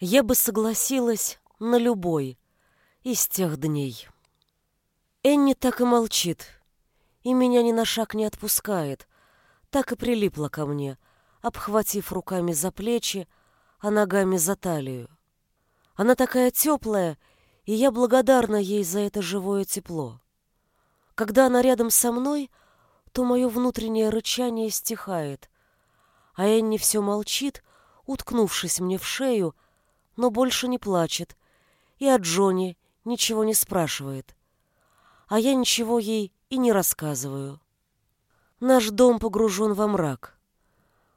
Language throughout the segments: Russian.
Я бы согласилась на любой из тех дней. Энни так и молчит, и меня ни на шаг не отпускает, так и прилипла ко мне, обхватив руками за плечи, а ногами за талию. Она такая теплая, и я благодарна ей за это живое тепло. Когда она рядом со мной, то мое внутреннее рычание стихает, а Энни все молчит, уткнувшись мне в шею, но больше не плачет, и о Джонни ничего не спрашивает. А я ничего ей и не рассказываю. Наш дом погружен во мрак.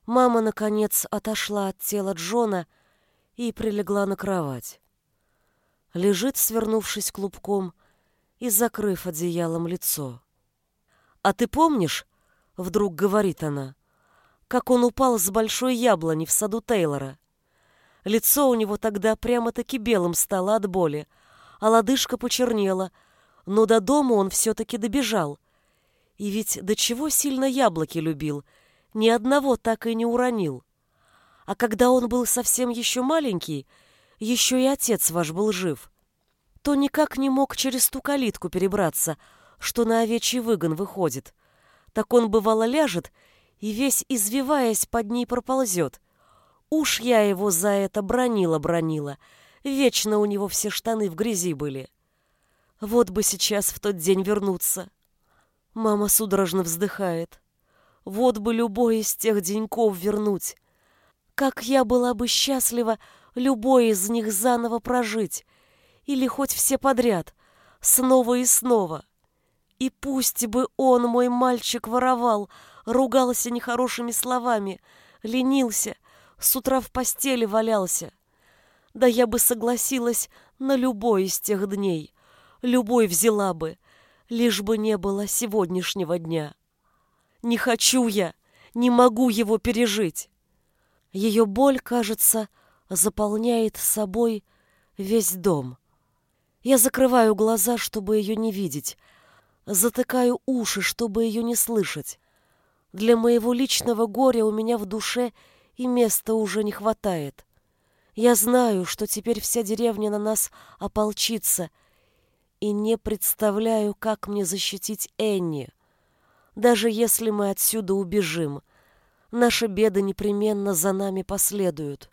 Мама, наконец, отошла от тела Джона и прилегла на кровать. Лежит, свернувшись клубком и закрыв одеялом лицо. «А ты помнишь, — вдруг говорит она, — как он упал с большой яблони в саду Тейлора? Лицо у него тогда прямо-таки белым стало от боли, а лодыжка почернела, но до дома он все-таки добежал. И ведь до чего сильно яблоки любил, ни одного так и не уронил. А когда он был совсем еще маленький, еще и отец ваш был жив, то никак не мог через ту калитку перебраться, что на овечий выгон выходит. Так он, бывало, ляжет и весь, извиваясь, под ней проползет. Уж я его за это бронила-бронила. Вечно у него все штаны в грязи были. Вот бы сейчас в тот день вернуться. Мама судорожно вздыхает. Вот бы любой из тех деньков вернуть. Как я была бы счастлива любой из них заново прожить. Или хоть все подряд, снова и снова. И пусть бы он, мой мальчик, воровал, ругался нехорошими словами, ленился, с утра в постели валялся. Да я бы согласилась на любой из тех дней, любой взяла бы, лишь бы не было сегодняшнего дня. Не хочу я, не могу его пережить. Ее боль, кажется, заполняет собой весь дом. Я закрываю глаза, чтобы ее не видеть, затыкаю уши, чтобы ее не слышать. Для моего личного горя у меня в душе и места уже не хватает. Я знаю, что теперь вся деревня на нас ополчится, и не представляю, как мне защитить Энни. Даже если мы отсюда убежим, наши беды непременно за нами последуют.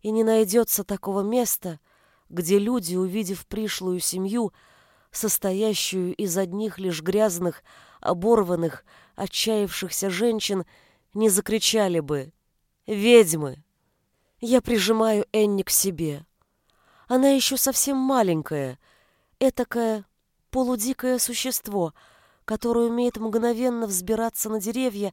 И не найдется такого места, где люди, увидев пришлую семью, состоящую из одних лишь грязных, оборванных, отчаявшихся женщин, не закричали бы «Ведьмы!». Я прижимаю Энни к себе. Она еще совсем маленькая, этакое полудикое существо, которое умеет мгновенно взбираться на деревья,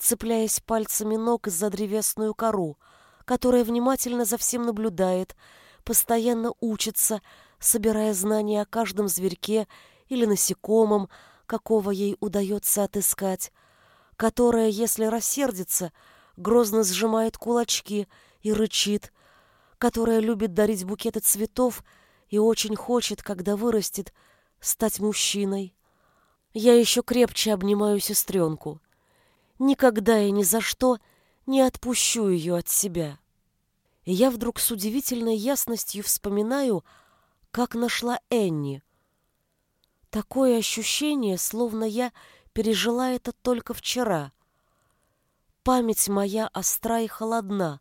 цепляясь пальцами ног за древесную кору, которая внимательно за всем наблюдает, постоянно учится, собирая знания о каждом зверьке или насекомом, какого ей удается отыскать, которая, если рассердится, грозно сжимает кулачки и рычит, которая любит дарить букеты цветов и очень хочет, когда вырастет, стать мужчиной. Я еще крепче обнимаю сестренку. Никогда и ни за что не отпущу ее от себя. И я вдруг с удивительной ясностью вспоминаю, как нашла Энни. Такое ощущение, словно я пережила это только вчера. Память моя остра и холодна,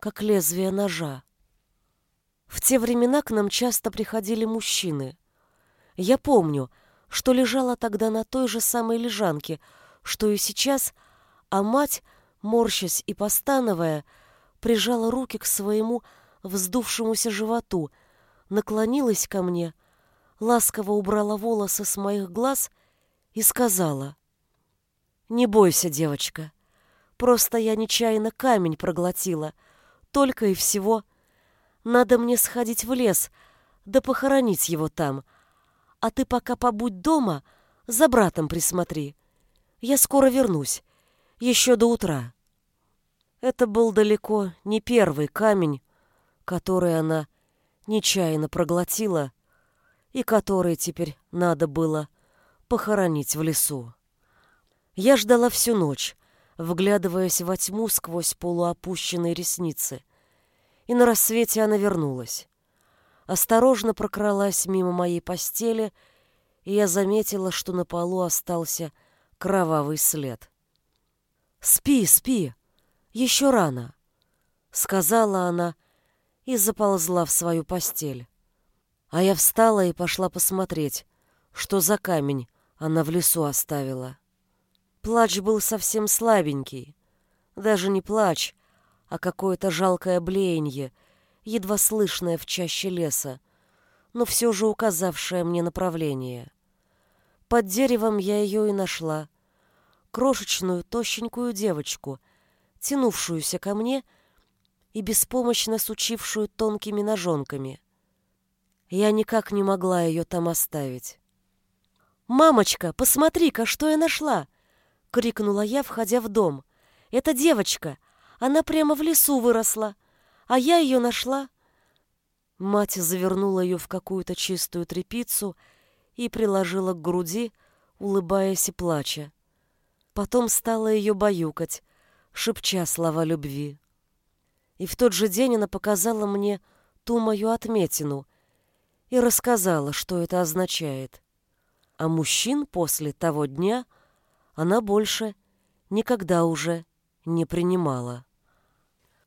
как лезвие ножа. В те времена к нам часто приходили мужчины. Я помню, что лежала тогда на той же самой лежанке, что и сейчас, а мать, морщась и постановая, прижала руки к своему вздувшемуся животу, наклонилась ко мне, ласково убрала волосы с моих глаз и сказала, «Не бойся, девочка, просто я нечаянно камень проглотила, только и всего. Надо мне сходить в лес, да похоронить его там, а ты пока побудь дома, за братом присмотри. Я скоро вернусь, еще до утра». Это был далеко не первый камень, который она нечаянно проглотила и который теперь надо было похоронить в лесу. Я ждала всю ночь, вглядываясь во тьму сквозь полуопущенные ресницы. И на рассвете она вернулась. Осторожно прокралась мимо моей постели, и я заметила, что на полу остался кровавый след. «Спи, спи, еще рано», — сказала она и заползла в свою постель. А я встала и пошла посмотреть, что за камень она в лесу оставила. Плач был совсем слабенький. Даже не плач, а какое-то жалкое блеяние, едва слышное в чаще леса, но все же указавшее мне направление. Под деревом я ее и нашла. Крошечную, тощенькую девочку, тянувшуюся ко мне и беспомощно сучившую тонкими ножонками. Я никак не могла ее там оставить. «Мамочка, посмотри-ка, что я нашла!» — крикнула я, входя в дом. «Это девочка! Она прямо в лесу выросла, а я ее нашла!» Мать завернула ее в какую-то чистую тряпицу и приложила к груди, улыбаясь и плача. Потом стала ее баюкать, шепча слова любви. И в тот же день она показала мне ту мою отметину и рассказала, что это означает. А мужчин после того дня она больше никогда уже не принимала.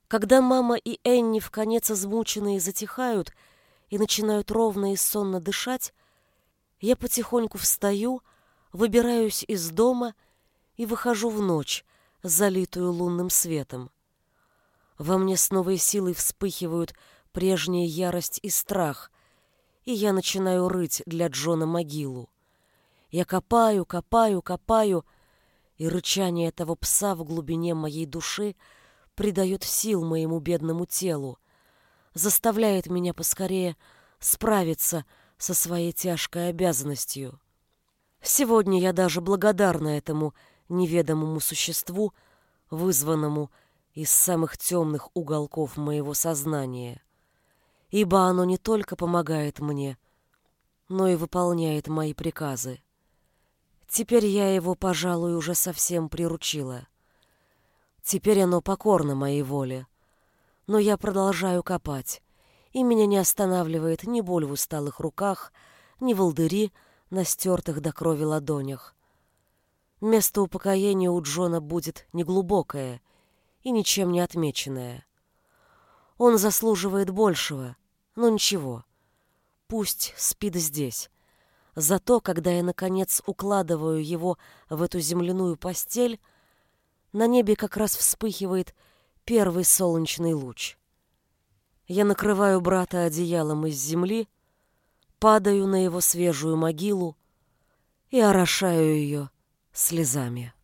Когда мама и Энни в конец измученные затихают и начинают ровно и сонно дышать, я потихоньку встаю, выбираюсь из дома и выхожу в ночь, залитую лунным светом. Во мне с новой силой вспыхивают прежняя ярость и страх, и я начинаю рыть для Джона могилу. Я копаю, копаю, копаю, и рычание этого пса в глубине моей души придает сил моему бедному телу, заставляет меня поскорее справиться со своей тяжкой обязанностью. Сегодня я даже благодарна этому неведомому существу, вызванному из самых темных уголков моего сознания, ибо оно не только помогает мне, но и выполняет мои приказы. Теперь я его, пожалуй, уже совсем приручила. Теперь оно покорно моей воле. Но я продолжаю копать, и меня не останавливает ни боль в усталых руках, ни волдыри на стертых до крови ладонях. Место упокоения у Джона будет неглубокое и ничем не отмеченное. Он заслуживает большего, но ничего. Пусть спит здесь, Зато, когда я, наконец, укладываю его в эту земляную постель, на небе как раз вспыхивает первый солнечный луч. Я накрываю брата одеялом из земли, падаю на его свежую могилу и орошаю ее слезами.